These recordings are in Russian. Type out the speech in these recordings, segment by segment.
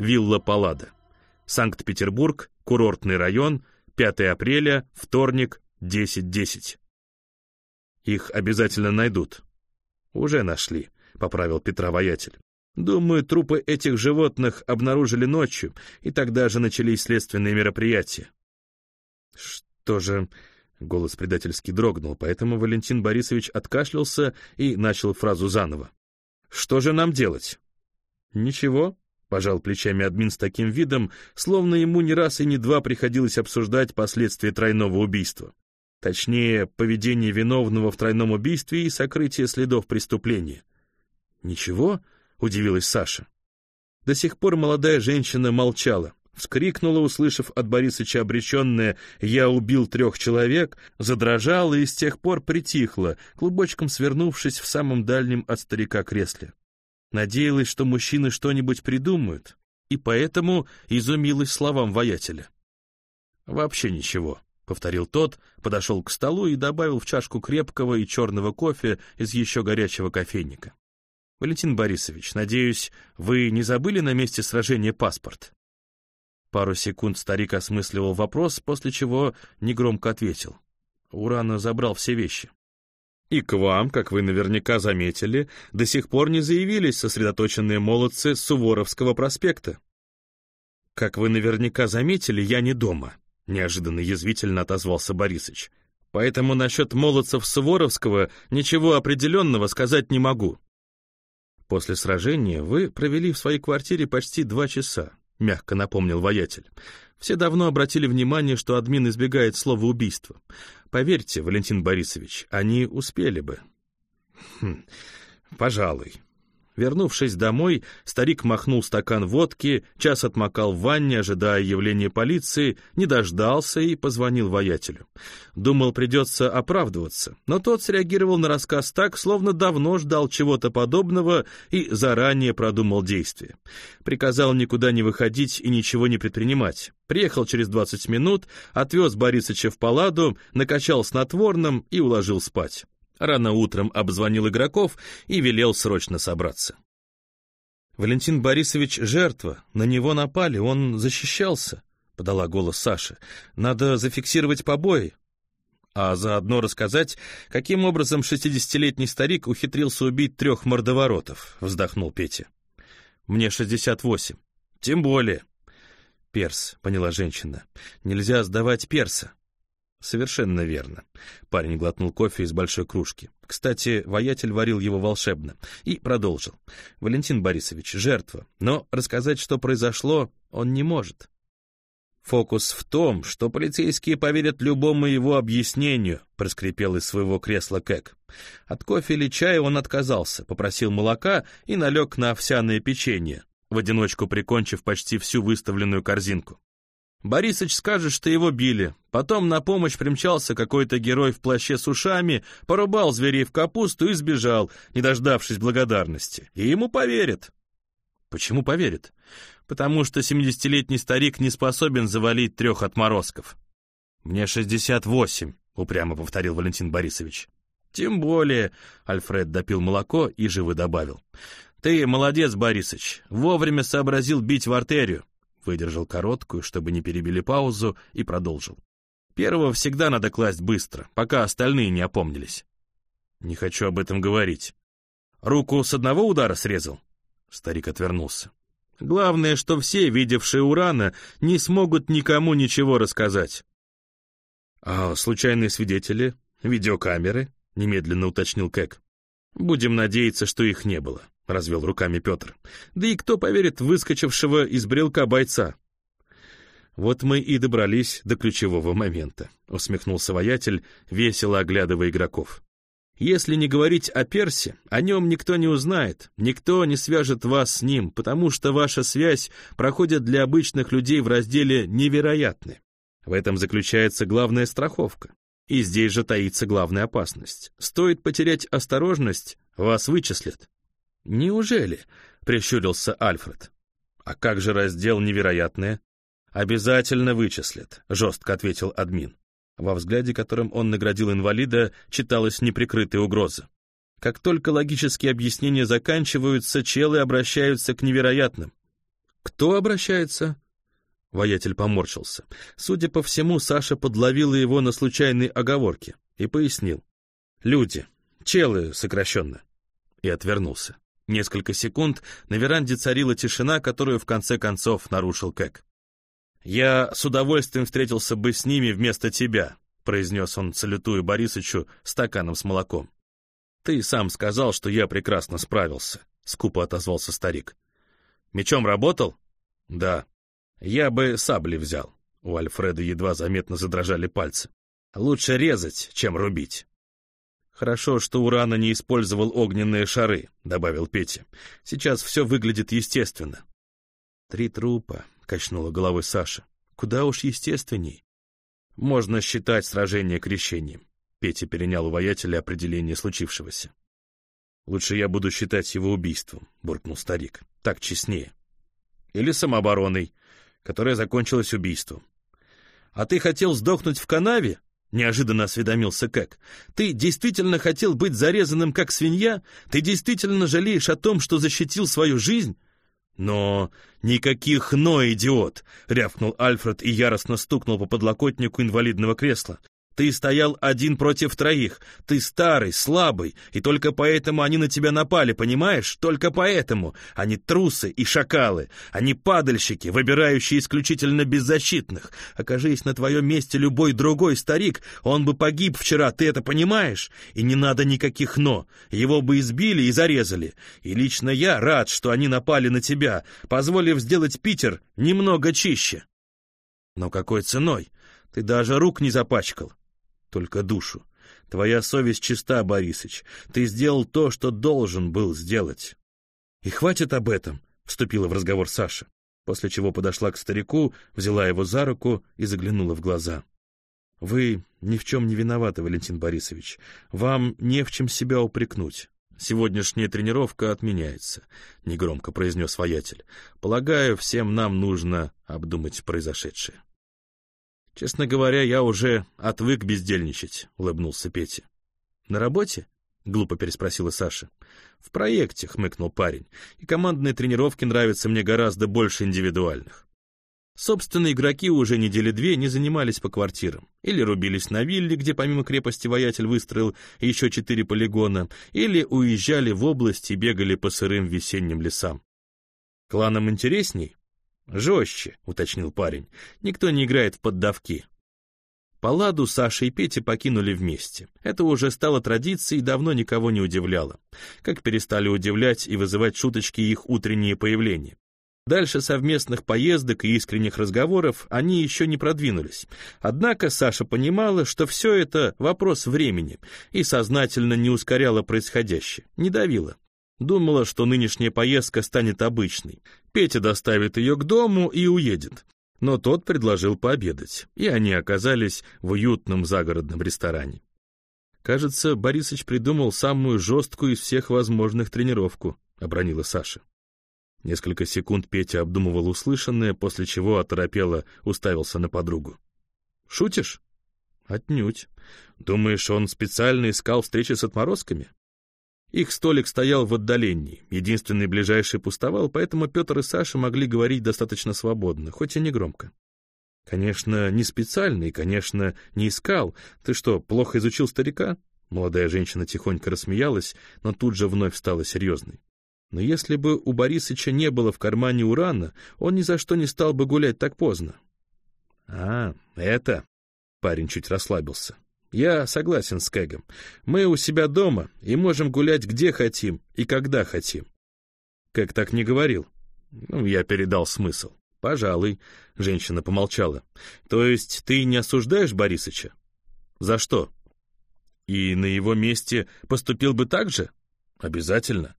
Вилла Паллада. Санкт-Петербург, курортный район, 5 апреля, вторник, 10.10. Их обязательно найдут. Уже нашли, поправил Петра воятель. Думаю, трупы этих животных обнаружили ночью, и тогда же начались следственные мероприятия. Что же... Голос предательски дрогнул, поэтому Валентин Борисович откашлялся и начал фразу заново. «Что же нам делать?» «Ничего», — пожал плечами админ с таким видом, словно ему не раз и не два приходилось обсуждать последствия тройного убийства. Точнее, поведение виновного в тройном убийстве и сокрытие следов преступления. «Ничего?» — удивилась Саша. До сих пор молодая женщина молчала, вскрикнула, услышав от Борисыча обреченное «Я убил трех человек», задрожала и с тех пор притихла, клубочком свернувшись в самом дальнем от старика кресле. Надеялась, что мужчины что-нибудь придумают, и поэтому изумилась словам воятеля. «Вообще ничего», — повторил тот, подошел к столу и добавил в чашку крепкого и черного кофе из еще горячего кофейника. «Валентин Борисович, надеюсь, вы не забыли на месте сражения паспорт?» Пару секунд старик осмысливал вопрос, после чего негромко ответил. Урана забрал все вещи. И к вам, как вы наверняка заметили, до сих пор не заявились сосредоточенные молодцы Суворовского проспекта. Как вы наверняка заметили, я не дома, неожиданно язвительно отозвался Борисыч. Поэтому насчет молодцев Суворовского ничего определенного сказать не могу. После сражения вы провели в своей квартире почти два часа мягко напомнил воятель. Все давно обратили внимание, что админ избегает слова «убийство». Поверьте, Валентин Борисович, они успели бы. Хм, пожалуй. Вернувшись домой, старик махнул стакан водки, час отмокал в ванне, ожидая явления полиции, не дождался и позвонил воятелю. Думал, придется оправдываться, но тот среагировал на рассказ так, словно давно ждал чего-то подобного и заранее продумал действия. Приказал никуда не выходить и ничего не предпринимать. Приехал через 20 минут, отвез Борисыча в паладу, накачал снотворным и уложил спать. Рано утром обзвонил игроков и велел срочно собраться. «Валентин Борисович — жертва, на него напали, он защищался», — подала голос Саша. «Надо зафиксировать побои, а заодно рассказать, каким образом шестидесятилетний старик ухитрился убить трех мордоворотов», — вздохнул Петя. «Мне шестьдесят восемь. Тем более». «Перс», — поняла женщина. «Нельзя сдавать перса». «Совершенно верно». Парень глотнул кофе из большой кружки. Кстати, воятель варил его волшебно. И продолжил. «Валентин Борисович, жертва. Но рассказать, что произошло, он не может». «Фокус в том, что полицейские поверят любому его объяснению», проскрипел из своего кресла Кэк. От кофе или чая он отказался, попросил молока и налег на овсяное печенье, в одиночку прикончив почти всю выставленную корзинку. Борисыч скажет, что его били. Потом на помощь примчался какой-то герой в плаще с ушами, порубал зверей в капусту и сбежал, не дождавшись благодарности. И ему поверят. Почему поверят? Потому что семидесятилетний старик не способен завалить трех отморозков. «Мне шестьдесят восемь», — упрямо повторил Валентин Борисович. «Тем более», — Альфред допил молоко и живо добавил. «Ты молодец, Борисыч, вовремя сообразил бить в артерию выдержал короткую, чтобы не перебили паузу, и продолжил. Первого всегда надо класть быстро, пока остальные не опомнились. Не хочу об этом говорить. Руку с одного удара срезал? Старик отвернулся. Главное, что все, видевшие Урана, не смогут никому ничего рассказать. А случайные свидетели? Видеокамеры? Немедленно уточнил Кэк. Будем надеяться, что их не было. — развел руками Петр. «Да и кто поверит выскочившего из брелка бойца?» «Вот мы и добрались до ключевого момента», — усмехнулся воятель, весело оглядывая игроков. «Если не говорить о Персе, о нем никто не узнает, никто не свяжет вас с ним, потому что ваша связь проходит для обычных людей в разделе «невероятны». В этом заключается главная страховка. И здесь же таится главная опасность. Стоит потерять осторожность, вас вычислят. «Неужели?» — прищурился Альфред. «А как же раздел «Невероятное»?» «Обязательно вычислят», — жестко ответил админ. Во взгляде, которым он наградил инвалида, читалась неприкрытая угроза. Как только логические объяснения заканчиваются, челы обращаются к невероятным. Кто обращается?» Воятель поморщился. Судя по всему, Саша подловила его на случайной оговорке и пояснил. «Люди. Челы, сокращенно». И отвернулся. Несколько секунд на веранде царила тишина, которую в конце концов нарушил Кэк. «Я с удовольствием встретился бы с ними вместо тебя», произнес он, салютуя Борисычу стаканом с молоком. «Ты сам сказал, что я прекрасно справился», — скупо отозвался старик. «Мечом работал?» «Да». «Я бы сабли взял». У Альфреда едва заметно задрожали пальцы. «Лучше резать, чем рубить». «Хорошо, что Урана не использовал огненные шары», — добавил Петя. «Сейчас все выглядит естественно». «Три трупа», — качнула головой Саша. «Куда уж естественней». «Можно считать сражение крещением», — Петя перенял у воятеля определение случившегося. «Лучше я буду считать его убийством», — буркнул старик. «Так честнее». «Или самообороной, которая закончилась убийством». «А ты хотел сдохнуть в канаве?» — неожиданно осведомился Кэк. «Ты действительно хотел быть зарезанным, как свинья? Ты действительно жалеешь о том, что защитил свою жизнь?» «Но никаких «но», идиот!» — рявкнул Альфред и яростно стукнул по подлокотнику инвалидного кресла. Ты стоял один против троих. Ты старый, слабый, и только поэтому они на тебя напали, понимаешь? Только поэтому. Они трусы и шакалы. Они падальщики, выбирающие исключительно беззащитных. Окажись на твоем месте любой другой старик, он бы погиб вчера, ты это понимаешь? И не надо никаких «но». Его бы избили и зарезали. И лично я рад, что они напали на тебя, позволив сделать Питер немного чище. Но какой ценой? Ты даже рук не запачкал только душу. Твоя совесть чиста, Борисыч. Ты сделал то, что должен был сделать. И хватит об этом, вступила в разговор Саша, после чего подошла к старику, взяла его за руку и заглянула в глаза. Вы ни в чем не виноваты, Валентин Борисович. Вам не в чем себя упрекнуть. Сегодняшняя тренировка отменяется, негромко произнес воятель. Полагаю, всем нам нужно обдумать произошедшее. «Честно говоря, я уже отвык бездельничать», — улыбнулся Петя. «На работе?» — глупо переспросила Саша. «В проекте», — хмыкнул парень, «и командные тренировки нравятся мне гораздо больше индивидуальных». Собственно, игроки уже недели две не занимались по квартирам. Или рубились на вилле, где помимо крепости воятель выстроил еще четыре полигона, или уезжали в область и бегали по сырым весенним лесам. Кланам интересней? «Жестче», — уточнил парень. «Никто не играет в поддавки». Палладу Саша и Петя покинули вместе. Это уже стало традицией и давно никого не удивляло. Как перестали удивлять и вызывать шуточки их утренние появления. Дальше совместных поездок и искренних разговоров они еще не продвинулись. Однако Саша понимала, что все это вопрос времени, и сознательно не ускоряла происходящее, не давила. Думала, что нынешняя поездка станет обычной. Петя доставит ее к дому и уедет. Но тот предложил пообедать, и они оказались в уютном загородном ресторане. «Кажется, Борисыч придумал самую жесткую из всех возможных тренировку», — обронила Саша. Несколько секунд Петя обдумывал услышанное, после чего оторопело уставился на подругу. «Шутишь?» «Отнюдь. Думаешь, он специально искал встречи с отморозками?» Их столик стоял в отдалении, единственный ближайший пустовал, поэтому Петр и Саша могли говорить достаточно свободно, хоть и не громко. «Конечно, не специально и, конечно, не искал. Ты что, плохо изучил старика?» Молодая женщина тихонько рассмеялась, но тут же вновь стала серьезной. Но если бы у Борисыча не было в кармане урана, он ни за что не стал бы гулять так поздно. «А, это...» — парень чуть расслабился. Я согласен с Кэгом. Мы у себя дома и можем гулять где хотим и когда хотим. Кэг так не говорил. Ну, я передал смысл. Пожалуй, женщина помолчала. То есть ты не осуждаешь Борисыча? За что? И на его месте поступил бы так же? Обязательно.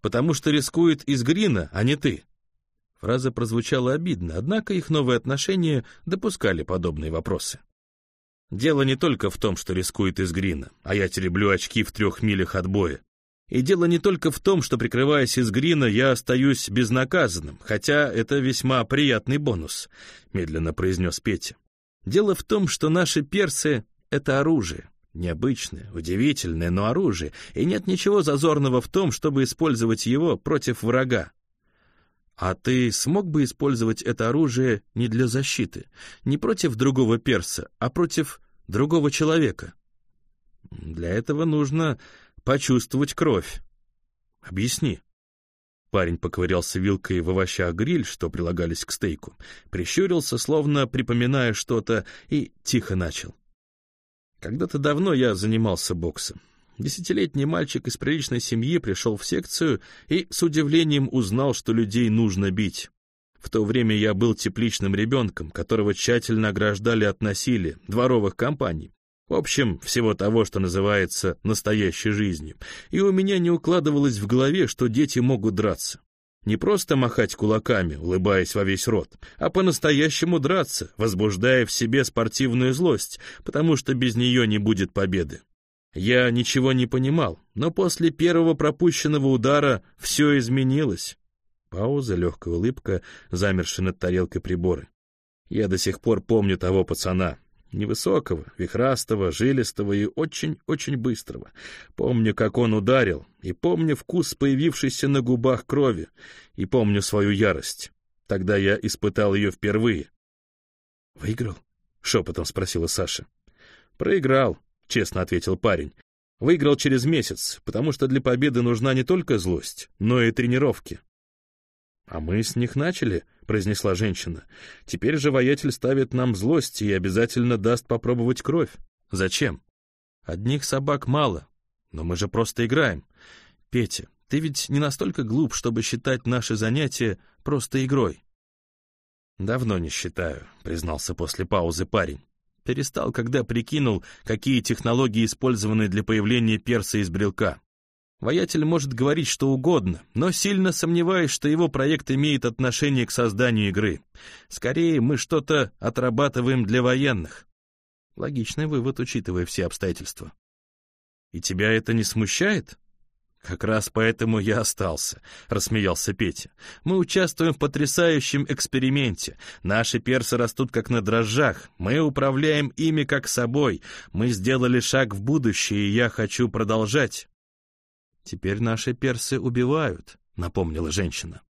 Потому что рискует из Грина, а не ты. Фраза прозвучала обидно, однако их новые отношения допускали подобные вопросы. Дело не только в том, что рискует из Грина, а я тереблю очки в трех милях от боя. И дело не только в том, что, прикрываясь из Грина, я остаюсь безнаказанным, хотя это весьма приятный бонус», — медленно произнес Петя. «Дело в том, что наши персы — это оружие. Необычное, удивительное, но оружие, и нет ничего зазорного в том, чтобы использовать его против врага. А ты смог бы использовать это оружие не для защиты, не против другого перса, а против другого человека? Для этого нужно почувствовать кровь. Объясни. Парень поковырялся вилкой в овощах гриль, что прилагались к стейку, прищурился, словно припоминая что-то, и тихо начал. Когда-то давно я занимался боксом. Десятилетний мальчик из приличной семьи пришел в секцию и с удивлением узнал, что людей нужно бить. В то время я был тепличным ребенком, которого тщательно ограждали от насилия, дворовых компаний. В общем, всего того, что называется настоящей жизнью. И у меня не укладывалось в голове, что дети могут драться. Не просто махать кулаками, улыбаясь во весь рот, а по-настоящему драться, возбуждая в себе спортивную злость, потому что без нее не будет победы. Я ничего не понимал, но после первого пропущенного удара все изменилось. Пауза, легкая улыбка, замершая над тарелкой приборы. Я до сих пор помню того пацана. Невысокого, вихрастого, жилистого и очень-очень быстрого. Помню, как он ударил, и помню вкус появившейся на губах крови, и помню свою ярость. Тогда я испытал ее впервые. «Выиграл?» — шепотом спросила Саша. «Проиграл», — честно ответил парень. «Выиграл через месяц, потому что для победы нужна не только злость, но и тренировки». «А мы с них начали», — произнесла женщина. «Теперь же воятель ставит нам злость и обязательно даст попробовать кровь. Зачем? Одних собак мало, но мы же просто играем. Петя, ты ведь не настолько глуп, чтобы считать наши занятия просто игрой». «Давно не считаю», — признался после паузы парень. Перестал, когда прикинул, какие технологии использованы для появления перса из брелка. Воятель может говорить что угодно, но сильно сомневаюсь, что его проект имеет отношение к созданию игры. Скорее, мы что-то отрабатываем для военных. Логичный вывод, учитывая все обстоятельства. И тебя это не смущает? «Как раз поэтому я остался», — рассмеялся Петя. «Мы участвуем в потрясающем эксперименте. Наши персы растут как на дрожжах. Мы управляем ими как собой. Мы сделали шаг в будущее, и я хочу продолжать». «Теперь наши персы убивают», — напомнила женщина.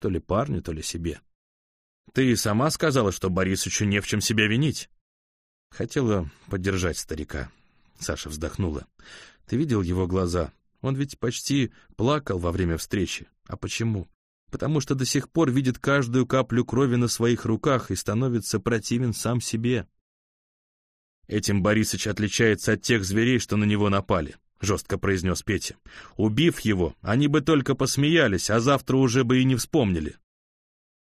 То ли парню, то ли себе. «Ты сама сказала, что Борисычу не в чем себя винить?» Хотела поддержать старика. Саша вздохнула. «Ты видел его глаза?» Он ведь почти плакал во время встречи. А почему? Потому что до сих пор видит каждую каплю крови на своих руках и становится противен сам себе. Этим Борисыч отличается от тех зверей, что на него напали, жестко произнес Петя. Убив его, они бы только посмеялись, а завтра уже бы и не вспомнили.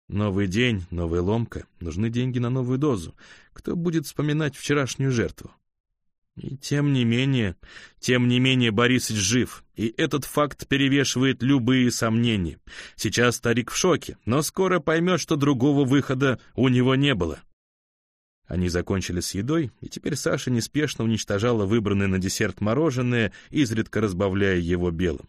Новый день, новая ломка, нужны деньги на новую дозу. Кто будет вспоминать вчерашнюю жертву? И тем не менее, тем не менее Борисыч жив, и этот факт перевешивает любые сомнения. Сейчас старик в шоке, но скоро поймет, что другого выхода у него не было. Они закончили с едой, и теперь Саша неспешно уничтожала выбранное на десерт мороженое, изредка разбавляя его белым.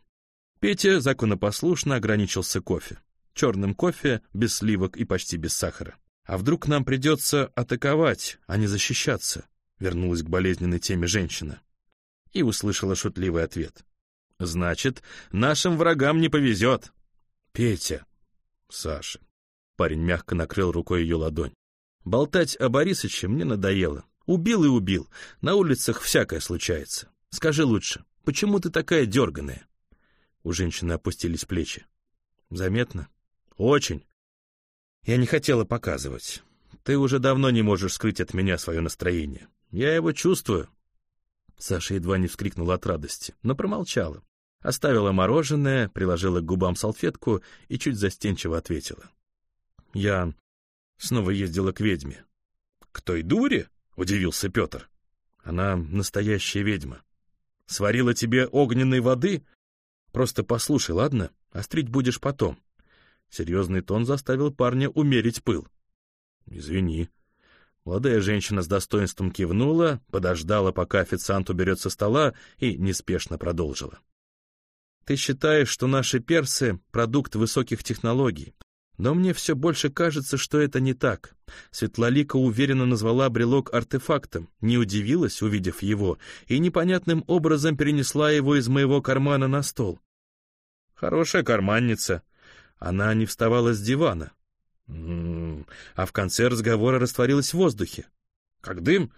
Петя законопослушно ограничился кофе. Черным кофе, без сливок и почти без сахара. А вдруг нам придется атаковать, а не защищаться? вернулась к болезненной теме женщина. И услышала шутливый ответ. «Значит, нашим врагам не повезет». «Петя». «Саша». Парень мягко накрыл рукой ее ладонь. «Болтать о Борисыче мне надоело. Убил и убил. На улицах всякое случается. Скажи лучше, почему ты такая дерганая?» У женщины опустились плечи. «Заметно?» «Очень. Я не хотела показывать. Ты уже давно не можешь скрыть от меня свое настроение. Я его чувствую». Саша едва не вскрикнула от радости, но промолчала. Оставила мороженое, приложила к губам салфетку и чуть застенчиво ответила. «Я снова ездила к ведьме». «К той дуре?» — удивился Петр. «Она настоящая ведьма. Сварила тебе огненной воды? Просто послушай, ладно? Острить будешь потом». Серьезный тон заставил парня умерить пыл. «Извини», Молодая женщина с достоинством кивнула, подождала, пока официант уберет со стола, и неспешно продолжила. «Ты считаешь, что наши персы — продукт высоких технологий, но мне все больше кажется, что это не так. Светлолика уверенно назвала брелок артефактом, не удивилась, увидев его, и непонятным образом перенесла его из моего кармана на стол. Хорошая карманница. Она не вставала с дивана. М -м, а в конце разговора растворилась в воздухе. Как дым,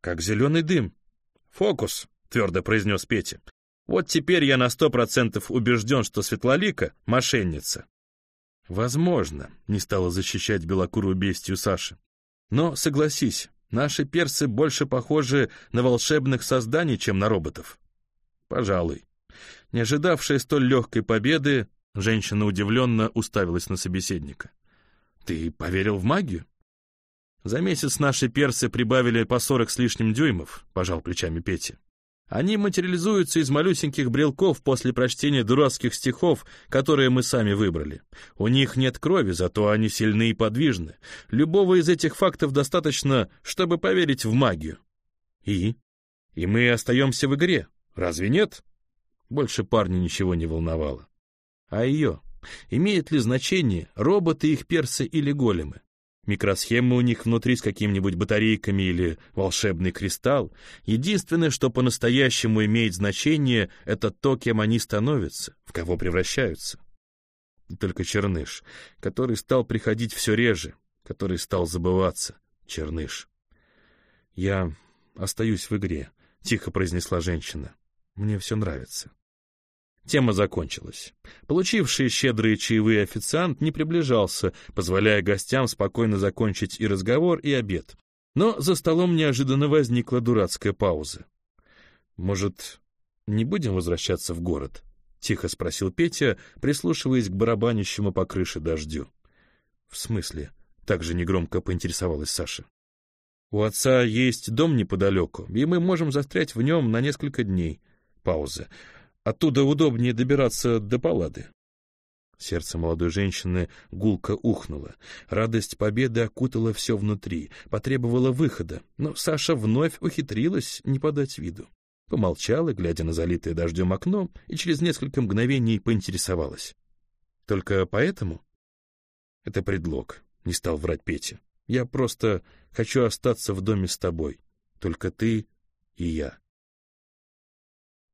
как зеленый дым. «Фокус», — твердо произнес Петя. «Вот теперь я на сто процентов убежден, что Светлолика — мошенница». «Возможно», — не стала защищать белокурую бестию Саши. «Но, согласись, наши персы больше похожи на волшебных созданий, чем на роботов». «Пожалуй». Не ожидавшая столь легкой победы, женщина удивленно уставилась на собеседника. «Ты поверил в магию?» «За месяц наши персы прибавили по сорок с лишним дюймов», — пожал плечами Петя. «Они материализуются из малюсеньких брелков после прочтения дурацких стихов, которые мы сами выбрали. У них нет крови, зато они сильны и подвижны. Любого из этих фактов достаточно, чтобы поверить в магию». «И?» «И мы остаемся в игре. Разве нет?» Больше парня ничего не волновало. А ее? Имеет ли значение, роботы их персы или големы? Микросхемы у них внутри с какими-нибудь батарейками или волшебный кристалл. Единственное, что по-настоящему имеет значение, это то, кем они становятся, в кого превращаются. И только Черныш, который стал приходить все реже, который стал забываться. Черныш. «Я остаюсь в игре», — тихо произнесла женщина. «Мне все нравится». Тема закончилась. Получивший щедрые чаевые официант не приближался, позволяя гостям спокойно закончить и разговор, и обед. Но за столом неожиданно возникла дурацкая пауза. «Может, не будем возвращаться в город?» — тихо спросил Петя, прислушиваясь к барабанящему по крыше дождю. «В смысле?» — также негромко поинтересовалась Саша. «У отца есть дом неподалеку, и мы можем застрять в нем на несколько дней». Пауза. Оттуда удобнее добираться до палады. Сердце молодой женщины гулко ухнуло. Радость победы окутала все внутри, потребовала выхода, но Саша вновь ухитрилась не подать виду. Помолчала, глядя на залитое дождем окно, и через несколько мгновений поинтересовалась. «Только поэтому?» «Это предлог», — не стал врать Петя. «Я просто хочу остаться в доме с тобой. Только ты и я»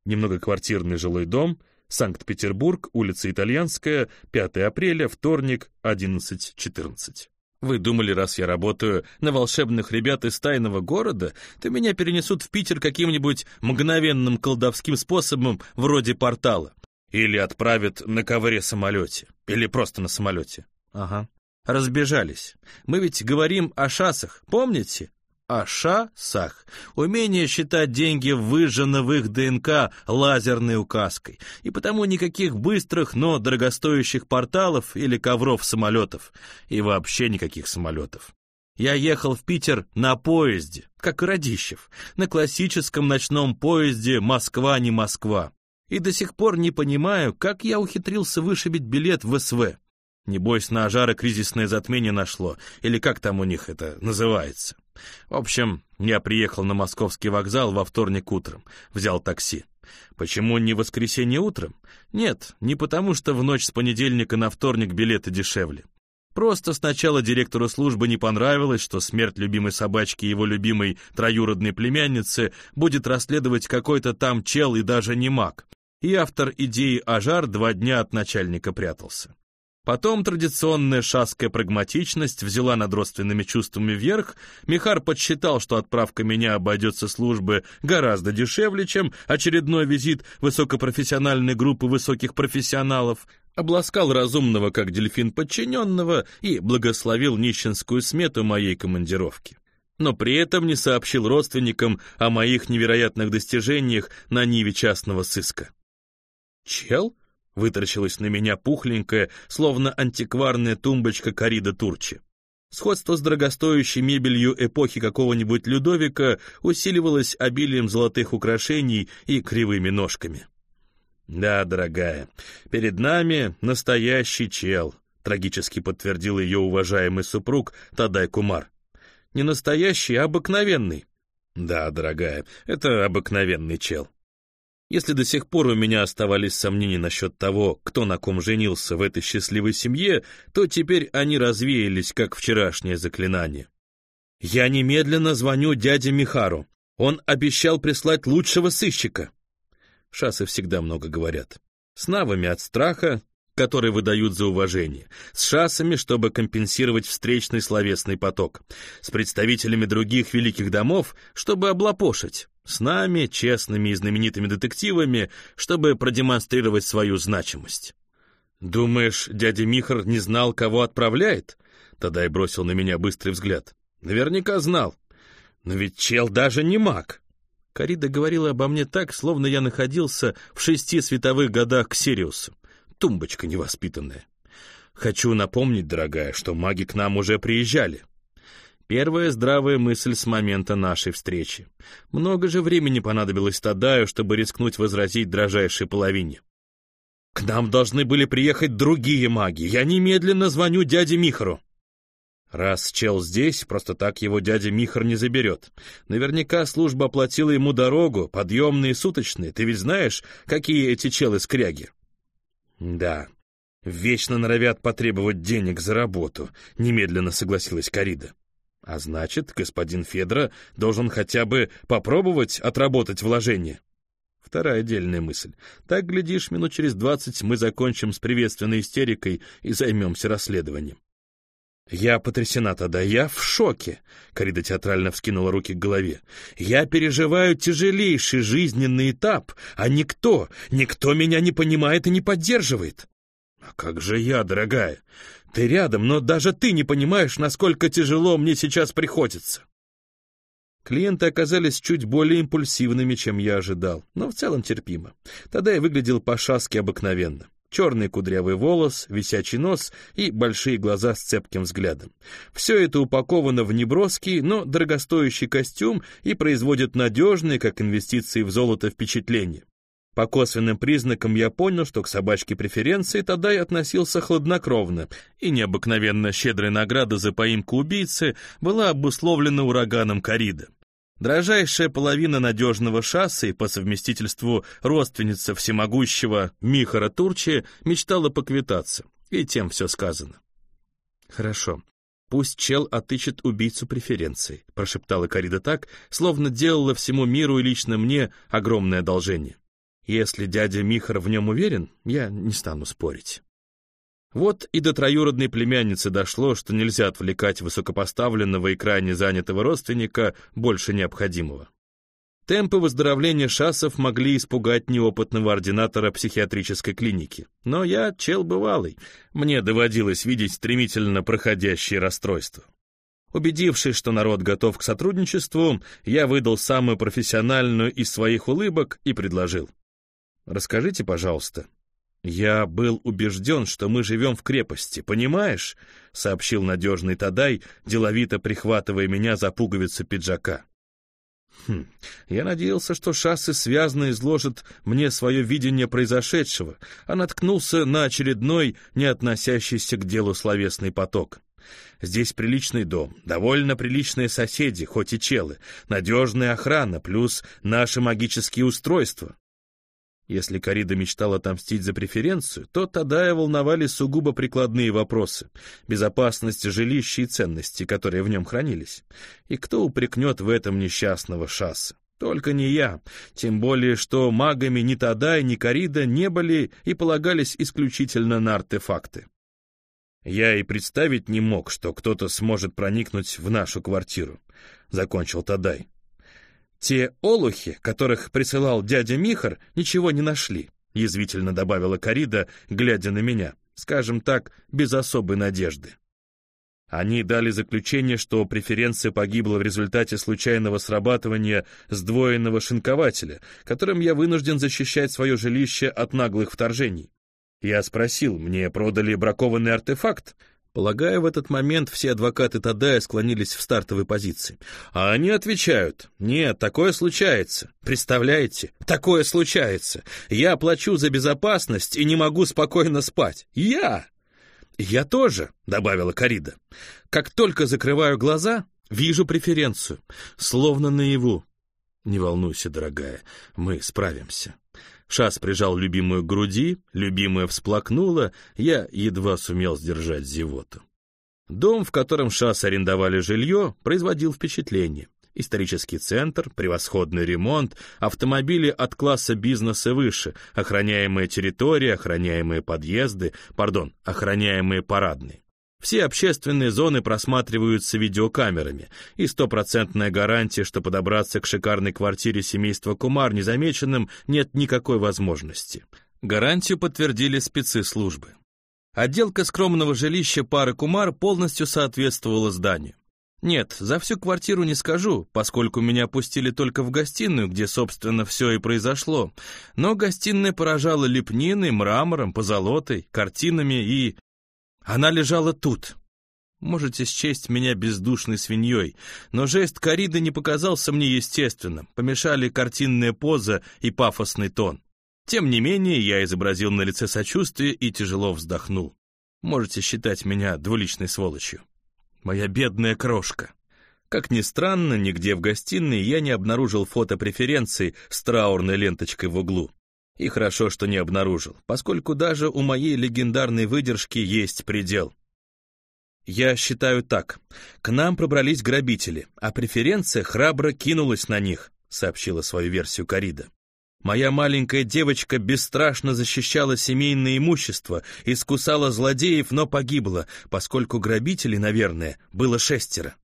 немногоквартирный жилой дом, Санкт-Петербург, улица Итальянская, 5 апреля, вторник, 11.14. Вы думали, раз я работаю на волшебных ребят из тайного города, то меня перенесут в Питер каким-нибудь мгновенным колдовским способом вроде портала. Или отправят на ковре-самолете. Или просто на самолете. Ага. Разбежались. Мы ведь говорим о шасах, помните? Аша-сах. Умение считать деньги выжжено в их ДНК лазерной указкой. И потому никаких быстрых, но дорогостоящих порталов или ковров-самолетов. И вообще никаких самолетов. Я ехал в Питер на поезде, как Радищев, на классическом ночном поезде «Москва, не Москва». И до сих пор не понимаю, как я ухитрился вышибить билет в СВ. Небось, на ажары кризисное затмение нашло, или как там у них это называется. В общем, я приехал на московский вокзал во вторник утром, взял такси. Почему не воскресенье утром? Нет, не потому что в ночь с понедельника на вторник билеты дешевле. Просто сначала директору службы не понравилось, что смерть любимой собачки его любимой троюродной племянницы будет расследовать какой-то там чел и даже не маг. И автор идеи «Ажар» два дня от начальника прятался. Потом традиционная шаская прагматичность взяла над родственными чувствами вверх, Михар подсчитал, что отправка меня обойдется службы гораздо дешевле, чем очередной визит высокопрофессиональной группы высоких профессионалов, обласкал разумного как дельфин подчиненного и благословил нищенскую смету моей командировки. Но при этом не сообщил родственникам о моих невероятных достижениях на ниве частного сыска. «Чел?» Вытаращилась на меня пухленькая, словно антикварная тумбочка Карида Турчи. Сходство с дорогостоящей мебелью эпохи какого-нибудь Людовика усиливалось обилием золотых украшений и кривыми ножками. «Да, дорогая, перед нами настоящий чел», — трагически подтвердил ее уважаемый супруг Тадай Кумар. «Не настоящий, а обыкновенный». «Да, дорогая, это обыкновенный чел». Если до сих пор у меня оставались сомнения насчет того, кто на ком женился в этой счастливой семье, то теперь они развеялись, как вчерашнее заклинание. Я немедленно звоню дяде Михару. Он обещал прислать лучшего сыщика. Шасы всегда много говорят. С навами от страха, который выдают за уважение, с шассами, чтобы компенсировать встречный словесный поток, с представителями других великих домов, чтобы облапошить, с нами, честными и знаменитыми детективами, чтобы продемонстрировать свою значимость. «Думаешь, дядя Михар не знал, кого отправляет?» Тадай бросил на меня быстрый взгляд. «Наверняка знал. Но ведь чел даже не маг». Карида говорила обо мне так, словно я находился в шести световых годах к Сириусу. Тумбочка невоспитанная. Хочу напомнить, дорогая, что маги к нам уже приезжали. Первая здравая мысль с момента нашей встречи. Много же времени понадобилось Тадаю, чтобы рискнуть возразить дрожайшей половине. К нам должны были приехать другие маги. Я немедленно звоню дяде Михару. Раз чел здесь, просто так его дядя Михар не заберет. Наверняка служба оплатила ему дорогу, подъемные суточные. Ты ведь знаешь, какие эти челы-скряги? Да, вечно норовят потребовать денег за работу, немедленно согласилась Карида. А значит, господин Федра должен хотя бы попробовать отработать вложение. Вторая отдельная мысль. Так, глядишь, минут через двадцать мы закончим с приветственной истерикой и займемся расследованием. Я потрясена тогда, я в шоке. Карида театрально вскинула руки к голове. Я переживаю тяжелейший жизненный этап, а никто, никто меня не понимает и не поддерживает. А как же я, дорогая? Ты рядом, но даже ты не понимаешь, насколько тяжело мне сейчас приходится. Клиенты оказались чуть более импульсивными, чем я ожидал, но в целом терпимо. Тогда я выглядел по-шаски обыкновенно. Черный кудрявый волос, висячий нос и большие глаза с цепким взглядом. Все это упаковано в неброский, но дорогостоящий костюм и производит надежные, как инвестиции в золото, впечатление. По косвенным признакам я понял, что к собачке преференции тогда я относился хладнокровно, и необыкновенно щедрая награда за поимку убийцы была обусловлена ураганом Карида. Дрожайшая половина надежного шасси, по совместительству родственница всемогущего Михара Турчи, мечтала поквитаться. И тем все сказано. «Хорошо. Пусть чел отыщет убийцу преференции», — прошептала Карида так, словно делала всему миру и лично мне огромное одолжение. «Если дядя Михар в нем уверен, я не стану спорить». Вот и до троюродной племянницы дошло, что нельзя отвлекать высокопоставленного и крайне занятого родственника больше необходимого. Темпы выздоровления шассов могли испугать неопытного ординатора психиатрической клиники. Но я чел бывалый, мне доводилось видеть стремительно проходящие расстройства. Убедившись, что народ готов к сотрудничеству, я выдал самую профессиональную из своих улыбок и предложил. «Расскажите, пожалуйста, «Я был убежден, что мы живем в крепости, понимаешь?» — сообщил надежный Тадай, деловито прихватывая меня за пуговицы пиджака. Хм, я надеялся, что шассы связно изложит мне свое видение произошедшего, а наткнулся на очередной, не относящийся к делу словесный поток. Здесь приличный дом, довольно приличные соседи, хоть и челы, надежная охрана, плюс наши магические устройства. Если Карида мечтал отомстить за преференцию, то Тадая волновали сугубо прикладные вопросы, безопасность жилища и ценности, которые в нем хранились. И кто упрекнет в этом несчастного шасса? Только не я, тем более, что магами ни Тадай, ни Карида не были и полагались исключительно на артефакты. Я и представить не мог, что кто-то сможет проникнуть в нашу квартиру, — закончил Тадай. «Те олухи, которых присылал дядя Михар, ничего не нашли», — язвительно добавила Карида, глядя на меня, скажем так, без особой надежды. Они дали заключение, что преференция погибла в результате случайного срабатывания сдвоенного шинкователя, которым я вынужден защищать свое жилище от наглых вторжений. Я спросил, мне продали бракованный артефакт, Полагаю, в этот момент все адвокаты Тадая склонились в стартовой позиции. А они отвечают, нет, такое случается. Представляете, такое случается. Я плачу за безопасность и не могу спокойно спать. Я! Я тоже, добавила Карида. Как только закрываю глаза, вижу преференцию, словно наяву. Не волнуйся, дорогая, мы справимся. Шас прижал любимую к груди, любимая всплакнула, я едва сумел сдержать зевоту. Дом, в котором Шас арендовали жилье, производил впечатление. Исторический центр, превосходный ремонт, автомобили от класса бизнеса выше, охраняемые территории, охраняемые подъезды, пардон, охраняемые парадные. Все общественные зоны просматриваются видеокамерами, и стопроцентная гарантия, что подобраться к шикарной квартире семейства Кумар незамеченным нет никакой возможности. Гарантию подтвердили спецы службы. Отделка скромного жилища пары Кумар полностью соответствовала зданию. Нет, за всю квартиру не скажу, поскольку меня пустили только в гостиную, где, собственно, все и произошло. Но гостиная поражала лепниной, мрамором, позолотой, картинами и... Она лежала тут. Можете счесть меня бездушной свиньей, но жест кориды не показался мне естественным, помешали картинная поза и пафосный тон. Тем не менее, я изобразил на лице сочувствие и тяжело вздохнул. Можете считать меня двуличной сволочью. Моя бедная крошка. Как ни странно, нигде в гостиной я не обнаружил фото с траурной ленточкой в углу. И хорошо, что не обнаружил, поскольку даже у моей легендарной выдержки есть предел. Я считаю так. К нам пробрались грабители, а преференция храбро кинулась на них, сообщила свою версию Карида. Моя маленькая девочка бесстрашно защищала семейное имущество, искусала злодеев, но погибла, поскольку грабителей, наверное, было шестеро.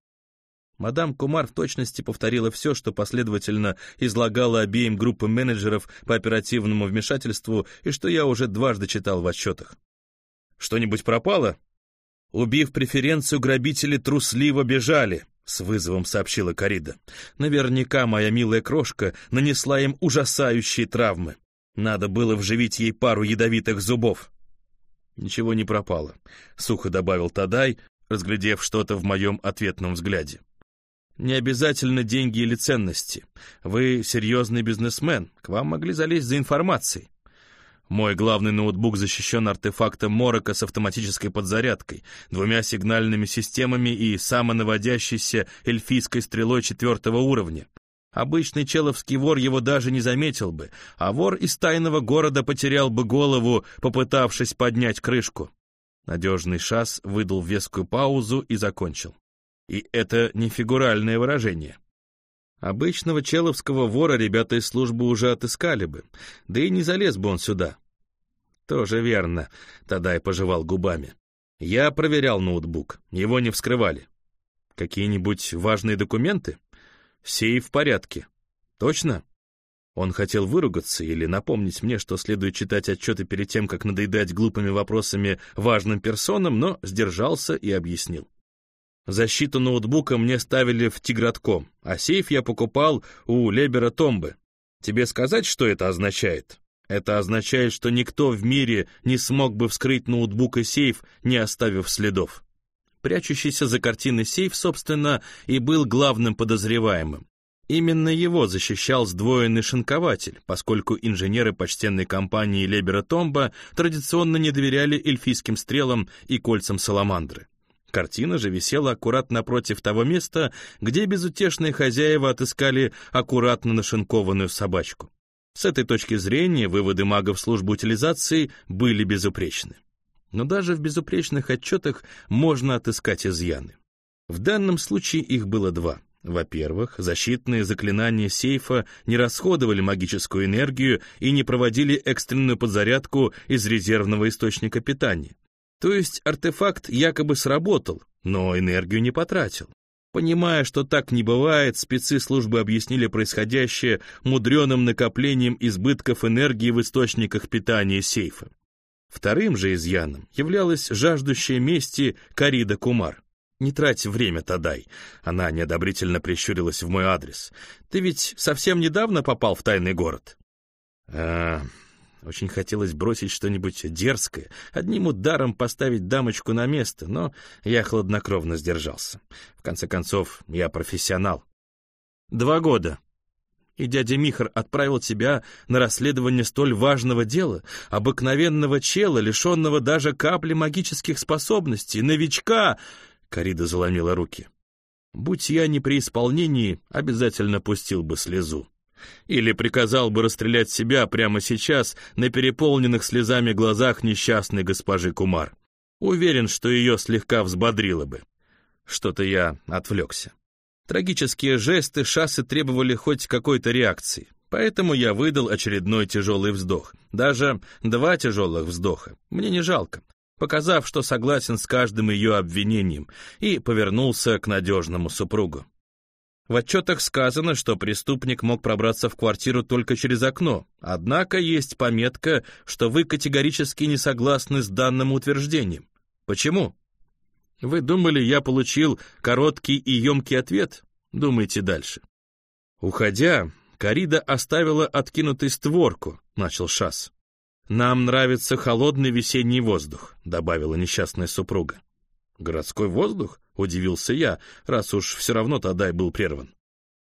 Мадам Кумар в точности повторила все, что последовательно излагала обеим группам менеджеров по оперативному вмешательству и что я уже дважды читал в отчетах. «Что-нибудь пропало?» Убив преференцию, грабители трусливо бежали. — с вызовом сообщила Карида. «Наверняка моя милая крошка нанесла им ужасающие травмы. Надо было вживить ей пару ядовитых зубов». «Ничего не пропало», — сухо добавил Тадай, разглядев что-то в моем ответном взгляде. «Не обязательно деньги или ценности. Вы серьезный бизнесмен, к вам могли залезть за информацией. Мой главный ноутбук защищен артефактом Морока с автоматической подзарядкой, двумя сигнальными системами и самонаводящейся эльфийской стрелой четвертого уровня. Обычный человский вор его даже не заметил бы, а вор из тайного города потерял бы голову, попытавшись поднять крышку. Надежный шас выдал вескую паузу и закончил. И это не фигуральное выражение. Обычного человского вора ребята из службы уже отыскали бы, да и не залез бы он сюда. «Тоже верно», — Тадай пожевал губами. «Я проверял ноутбук, его не вскрывали. Какие-нибудь важные документы? Сейф в порядке. Точно?» Он хотел выругаться или напомнить мне, что следует читать отчеты перед тем, как надоедать глупыми вопросами важным персонам, но сдержался и объяснил. Защиту ноутбука мне ставили в Тигратком, а сейф я покупал у Лебера Томбы. Тебе сказать, что это означает? Это означает, что никто в мире не смог бы вскрыть ноутбук и сейф, не оставив следов. Прячущийся за картиной сейф, собственно, и был главным подозреваемым. Именно его защищал сдвоенный шинкователь, поскольку инженеры почтенной компании Лебера Томба традиционно не доверяли эльфийским стрелам и кольцам саламандры. Картина же висела аккуратно напротив того места, где безутешные хозяева отыскали аккуратно нашинкованную собачку. С этой точки зрения выводы магов службы утилизации были безупречны. Но даже в безупречных отчетах можно отыскать изъяны. В данном случае их было два. Во-первых, защитные заклинания сейфа не расходовали магическую энергию и не проводили экстренную подзарядку из резервного источника питания. То есть артефакт якобы сработал, но энергию не потратил. Понимая, что так не бывает, спецы службы объяснили происходящее мудреным накоплением избытков энергии в источниках питания сейфа. Вторым же изъяном являлась жаждущая мести Карида Кумар. «Не трать время, Тадай!» Она неодобрительно прищурилась в мой адрес. «Ты ведь совсем недавно попал в тайный город?» «А, очень хотелось бросить что-нибудь дерзкое, одним ударом поставить дамочку на место, но я хладнокровно сдержался. В конце концов, я профессионал. Два года. И дядя Михар отправил тебя на расследование столь важного дела, обыкновенного чела, лишенного даже капли магических способностей, новичка... Карида заломила руки. Будь я не при исполнении, обязательно пустил бы слезу. Или приказал бы расстрелять себя прямо сейчас на переполненных слезами глазах несчастной госпожи Кумар. Уверен, что ее слегка взбодрило бы. Что-то я отвлекся. Трагические жесты шассы требовали хоть какой-то реакции, поэтому я выдал очередной тяжелый вздох. Даже два тяжелых вздоха. Мне не жалко, показав, что согласен с каждым ее обвинением, и повернулся к надежному супругу. В отчетах сказано, что преступник мог пробраться в квартиру только через окно, однако есть пометка, что вы категорически не согласны с данным утверждением. Почему? Вы думали, я получил короткий и емкий ответ? Думайте дальше. Уходя, Карида оставила откинутой створку, начал Шас. «Нам нравится холодный весенний воздух», — добавила несчастная супруга. «Городской воздух?» — удивился я, раз уж все равно Тадай был прерван.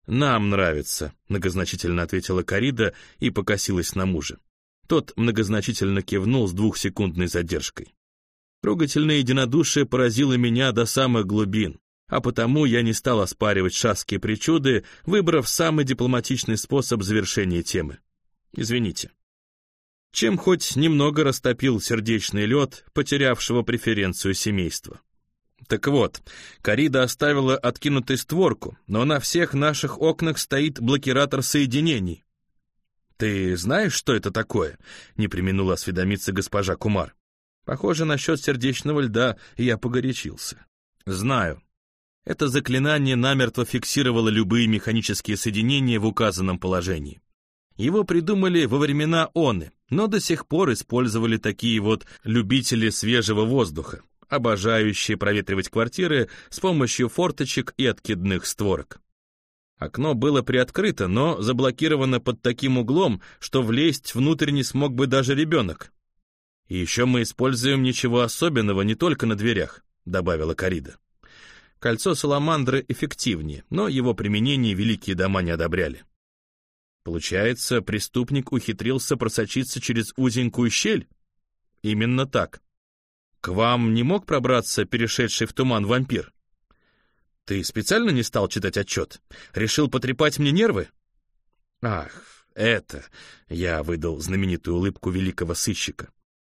«Нам нравится», — многозначительно ответила Карида и покосилась на мужа. Тот многозначительно кивнул с двухсекундной задержкой. Трогательное единодушие поразило меня до самых глубин, а потому я не стал оспаривать шаские причуды, выбрав самый дипломатичный способ завершения темы. Извините чем хоть немного растопил сердечный лед потерявшего преференцию семейства. Так вот, Карида оставила откинутой створку, но на всех наших окнах стоит блокиратор соединений. «Ты знаешь, что это такое?» — не применула осведомиться госпожа Кумар. Похоже, насчет сердечного льда я погорячился. «Знаю. Это заклинание намертво фиксировало любые механические соединения в указанном положении. Его придумали во времена Оны, но до сих пор использовали такие вот любители свежего воздуха, обожающие проветривать квартиры с помощью форточек и откидных створок. Окно было приоткрыто, но заблокировано под таким углом, что влезть внутрь не смог бы даже ребенок. «И еще мы используем ничего особенного не только на дверях», — добавила Карида. Кольцо Саламандры эффективнее, но его применение великие дома не одобряли. Получается, преступник ухитрился просочиться через узенькую щель? Именно так. К вам не мог пробраться перешедший в туман вампир? Ты специально не стал читать отчет? Решил потрепать мне нервы? Ах, это... Я выдал знаменитую улыбку великого сыщика.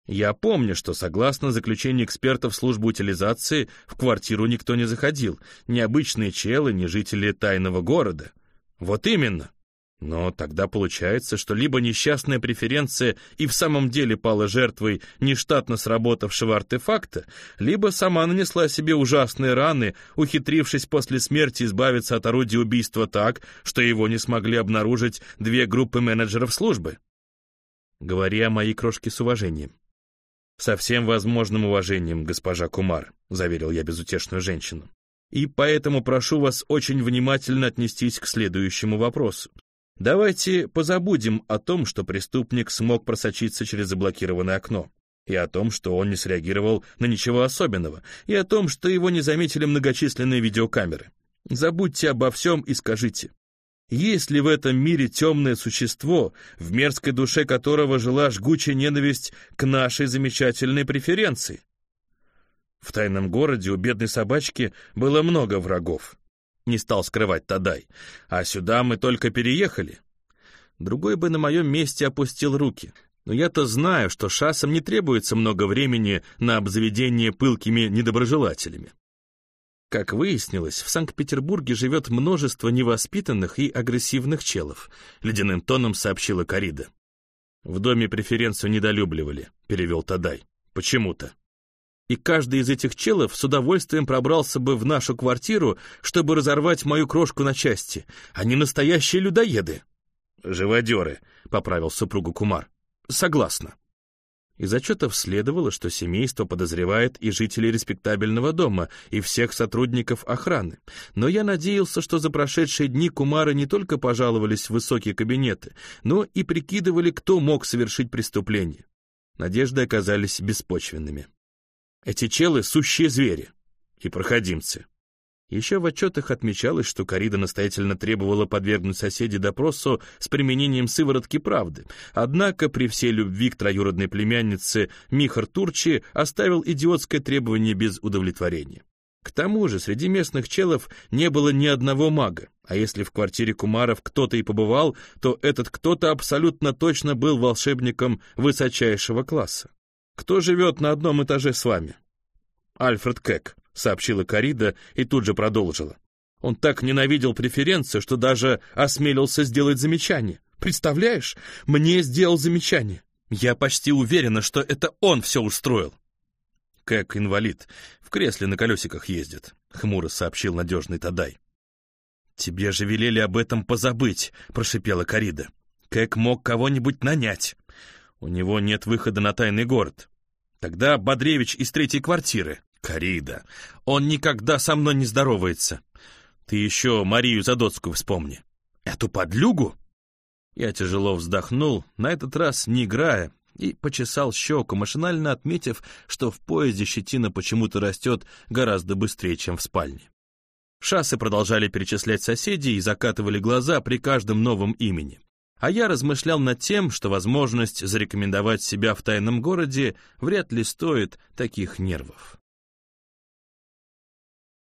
Я помню, что согласно заключению экспертов службы утилизации в квартиру никто не заходил, ни обычные челы, ни жители тайного города. Вот именно. Но тогда получается, что либо несчастная преференция и в самом деле пала жертвой нештатно сработавшего артефакта, либо сама нанесла себе ужасные раны, ухитрившись после смерти избавиться от орудия убийства так, что его не смогли обнаружить две группы менеджеров службы. Говори о моей крошке с уважением. «Со всем возможным уважением, госпожа Кумар», — заверил я безутешную женщину. «И поэтому прошу вас очень внимательно отнестись к следующему вопросу. Давайте позабудем о том, что преступник смог просочиться через заблокированное окно, и о том, что он не среагировал на ничего особенного, и о том, что его не заметили многочисленные видеокамеры. Забудьте обо всем и скажите, есть ли в этом мире темное существо, в мерзкой душе которого жила жгучая ненависть к нашей замечательной преференции? В тайном городе у бедной собачки было много врагов не стал скрывать Тадай. «А сюда мы только переехали». Другой бы на моем месте опустил руки. Но я-то знаю, что шасам не требуется много времени на обзаведение пылкими недоброжелателями. Как выяснилось, в Санкт-Петербурге живет множество невоспитанных и агрессивных челов, ледяным тоном сообщила Карида. В доме преференцию недолюбливали, перевел Тадай. Почему-то и каждый из этих челов с удовольствием пробрался бы в нашу квартиру, чтобы разорвать мою крошку на части. Они настоящие людоеды. «Живодеры», — поправил супругу Кумар. «Согласна». Из отчетов следовало, что семейство подозревает и жителей респектабельного дома, и всех сотрудников охраны. Но я надеялся, что за прошедшие дни Кумары не только пожаловались в высокие кабинеты, но и прикидывали, кто мог совершить преступление. Надежды оказались беспочвенными. Эти челы — сущие звери и проходимцы. Еще в отчетах отмечалось, что Карида настоятельно требовала подвергнуть соседей допросу с применением сыворотки правды. Однако при всей любви к троюродной племяннице Михар Турчи оставил идиотское требование без удовлетворения. К тому же среди местных челов не было ни одного мага, а если в квартире Кумаров кто-то и побывал, то этот кто-то абсолютно точно был волшебником высочайшего класса. «Кто живет на одном этаже с вами?» «Альфред Кэк», — сообщила Карида и тут же продолжила. Он так ненавидел преференцию, что даже осмелился сделать замечание. Представляешь, мне сделал замечание. Я почти уверена, что это он все устроил. Как инвалид, в кресле на колесиках ездит, хмуро сообщил надежный Тадай. «Тебе же велели об этом позабыть», — прошипела Карида. «Кэк мог кого-нибудь нанять. У него нет выхода на тайный город. Тогда Бодревич из третьей квартиры. Карида, он никогда со мной не здоровается. Ты еще Марию Задоцкую вспомни. Эту подлюгу?» Я тяжело вздохнул, на этот раз не играя, и почесал щеку, машинально отметив, что в поезде щетина почему-то растет гораздо быстрее, чем в спальне. Шассы продолжали перечислять соседей и закатывали глаза при каждом новом имени. А я размышлял над тем, что возможность зарекомендовать себя в тайном городе вряд ли стоит таких нервов.